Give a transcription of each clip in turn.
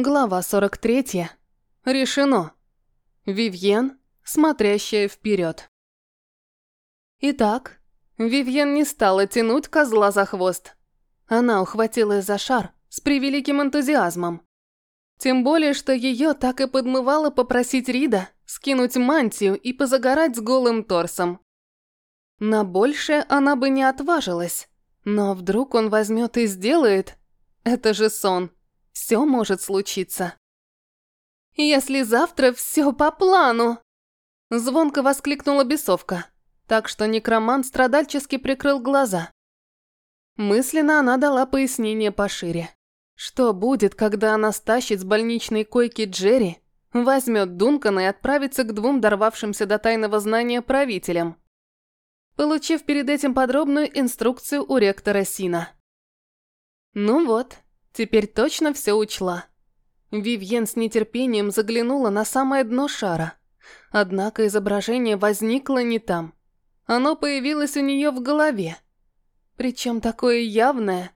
Глава 43. Решено. Вивьен, смотрящая вперед. Итак, Вивьен не стала тянуть козла за хвост. Она ухватилась за шар с превеликим энтузиазмом. Тем более, что ее так и подмывало попросить Рида скинуть мантию и позагорать с голым торсом. На большее она бы не отважилась, но вдруг он возьмет и сделает. Это же сон. Все может случиться. «Если завтра все по плану!» Звонко воскликнула бесовка, так что некромант страдальчески прикрыл глаза. Мысленно она дала пояснение пошире. Что будет, когда она стащит с больничной койки Джерри, возьмет Дункана и отправится к двум дорвавшимся до тайного знания правителям? Получив перед этим подробную инструкцию у ректора Сина. Ну вот, Теперь точно все учла. Вивьен с нетерпением заглянула на самое дно шара. Однако изображение возникло не там. Оно появилось у нее в голове. Причем такое явное.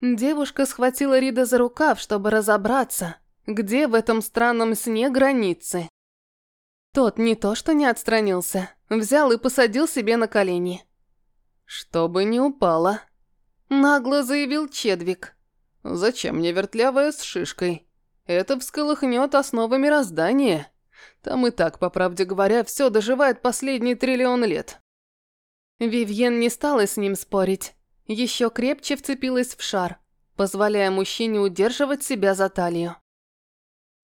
Девушка схватила Рида за рукав, чтобы разобраться, где в этом странном сне границы. Тот не то что не отстранился, взял и посадил себе на колени. «Чтобы не упала», — нагло заявил Чедвик. Зачем мне вертлявая с шишкой? Это всколыхнет основы мироздания. Там и так, по правде говоря, все доживает последний триллион лет. Вивьен не стала с ним спорить. Еще крепче вцепилась в шар, позволяя мужчине удерживать себя за талию.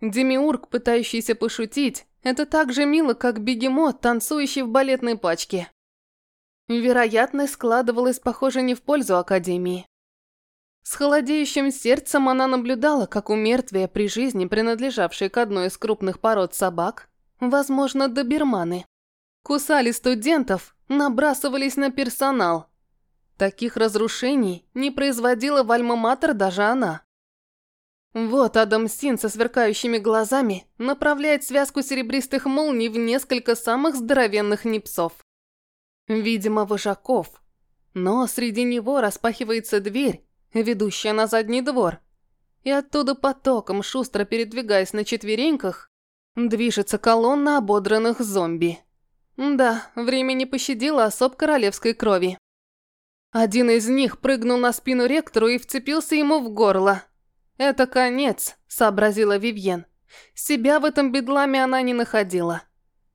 Демиург, пытающийся пошутить, это так же мило, как бегемот, танцующий в балетной пачке. Вероятность складывалась, похоже, не в пользу Академии. С холодеющим сердцем она наблюдала, как у мертвия при жизни, принадлежавшей к одной из крупных пород собак, возможно, доберманы, кусали студентов, набрасывались на персонал. Таких разрушений не производила в Альма-Матер даже она. Вот Адам Син со сверкающими глазами направляет связку серебристых молний в несколько самых здоровенных непсов. Видимо, вожаков. Но среди него распахивается дверь, ведущая на задний двор. И оттуда потоком, шустро передвигаясь на четвереньках, движется колонна ободранных зомби. Да, время не пощадило особ королевской крови. Один из них прыгнул на спину ректору и вцепился ему в горло. «Это конец», — сообразила Вивьен. Себя в этом бедламе она не находила.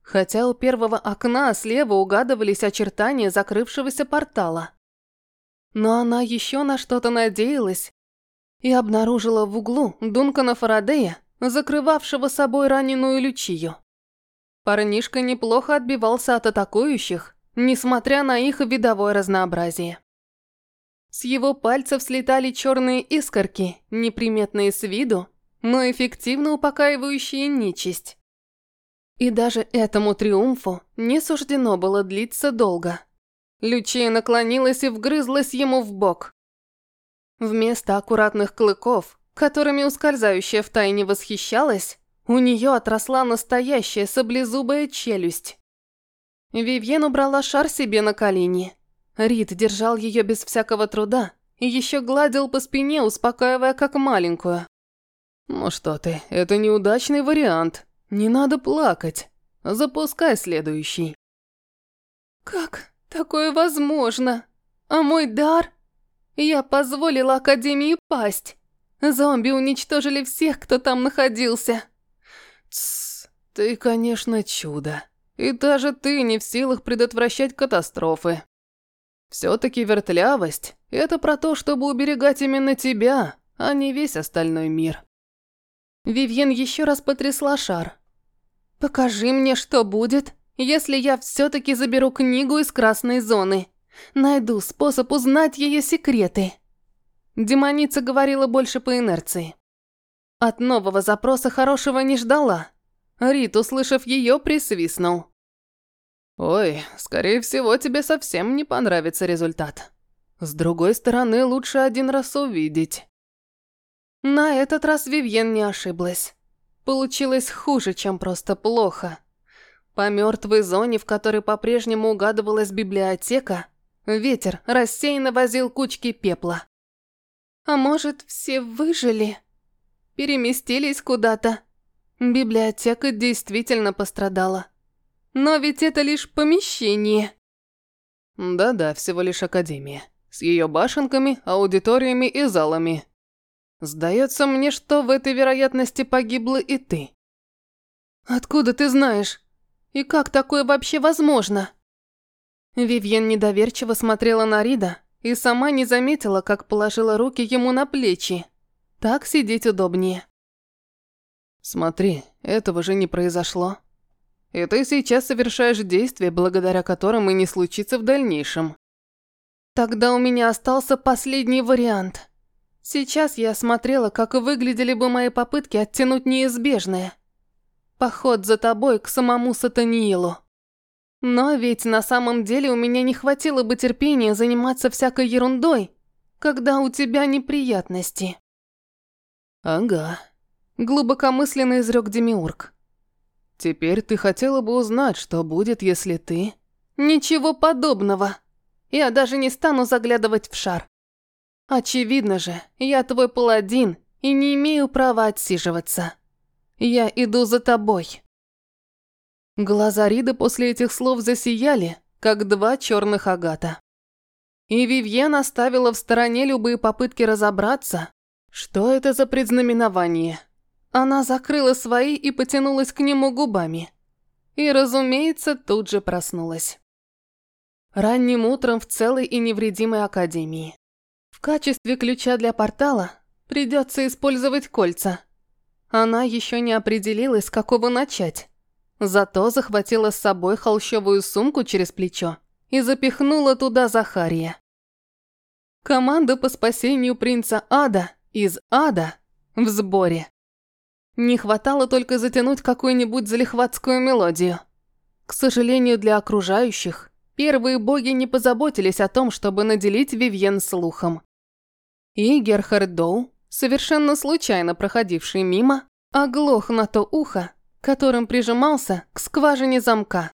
Хотя у первого окна слева угадывались очертания закрывшегося портала. Но она еще на что-то надеялась и обнаружила в углу Дункана Фарадея, закрывавшего собой раненую Лючию. Парнишка неплохо отбивался от атакующих, несмотря на их видовое разнообразие. С его пальцев слетали черные искорки, неприметные с виду, но эффективно упокаивающие нечисть. И даже этому триумфу не суждено было длиться долго. Лючия наклонилась и вгрызлась ему в бок. Вместо аккуратных клыков, которыми ускользающая втайне восхищалась, у нее отросла настоящая саблезубая челюсть. Вивьен убрала шар себе на колени. Рид держал ее без всякого труда и еще гладил по спине, успокаивая как маленькую. «Ну что ты, это неудачный вариант. Не надо плакать. Запускай следующий». «Как? Такое возможно. А мой дар? Я позволила Академии пасть. Зомби уничтожили всех, кто там находился. Тссс, ты, конечно, чудо. И даже ты не в силах предотвращать катастрофы. Все-таки вертлявость – это про то, чтобы уберегать именно тебя, а не весь остальной мир. Вивьен еще раз потрясла шар. «Покажи мне, что будет, если я все-таки заберу книгу из красной зоны. Найду способ узнать ее секреты. Демоница говорила больше по инерции. От нового запроса хорошего не ждала. Рит, услышав ее, присвистнул. «Ой, скорее всего, тебе совсем не понравится результат. С другой стороны, лучше один раз увидеть». На этот раз Вивьен не ошиблась. Получилось хуже, чем просто плохо. По мертвой зоне, в которой по-прежнему угадывалась библиотека, ветер рассеянно возил кучки пепла. «А может, все выжили?» переместились куда-то. Библиотека действительно пострадала. Но ведь это лишь помещение. Да-да, всего лишь академия. С ее башенками, аудиториями и залами. Сдается мне, что в этой вероятности погибла и ты. Откуда ты знаешь? И как такое вообще возможно? Вивьен недоверчиво смотрела на Рида и сама не заметила, как положила руки ему на плечи. Так сидеть удобнее. Смотри, этого же не произошло. И ты сейчас совершаешь действия, благодаря которым и не случится в дальнейшем. Тогда у меня остался последний вариант. Сейчас я смотрела, как выглядели бы мои попытки оттянуть неизбежное. Поход за тобой к самому Сатаниилу. Но ведь на самом деле у меня не хватило бы терпения заниматься всякой ерундой, когда у тебя неприятности. Ага. Глубокомысленно изрек Демиург. Теперь ты хотела бы узнать, что будет, если ты... Ничего подобного. Я даже не стану заглядывать в шар. Очевидно же, я твой паладин и не имею права отсиживаться. Я иду за тобой. Глаза Риды после этих слов засияли, как два черных агата. И Вивьен оставила в стороне любые попытки разобраться, что это за предзнаменование. Она закрыла свои и потянулась к нему губами. И, разумеется, тут же проснулась. Ранним утром в целой и невредимой академии. В качестве ключа для портала придется использовать кольца. Она еще не определилась, с какого начать. Зато захватила с собой холщовую сумку через плечо и запихнула туда Захария. Команда по спасению принца Ада из Ада в сборе. Не хватало только затянуть какую-нибудь залихватскую мелодию. К сожалению для окружающих, первые боги не позаботились о том, чтобы наделить Вивьен слухом. И Герхард Доу, совершенно случайно проходивший мимо, оглох на то ухо, которым прижимался к скважине замка.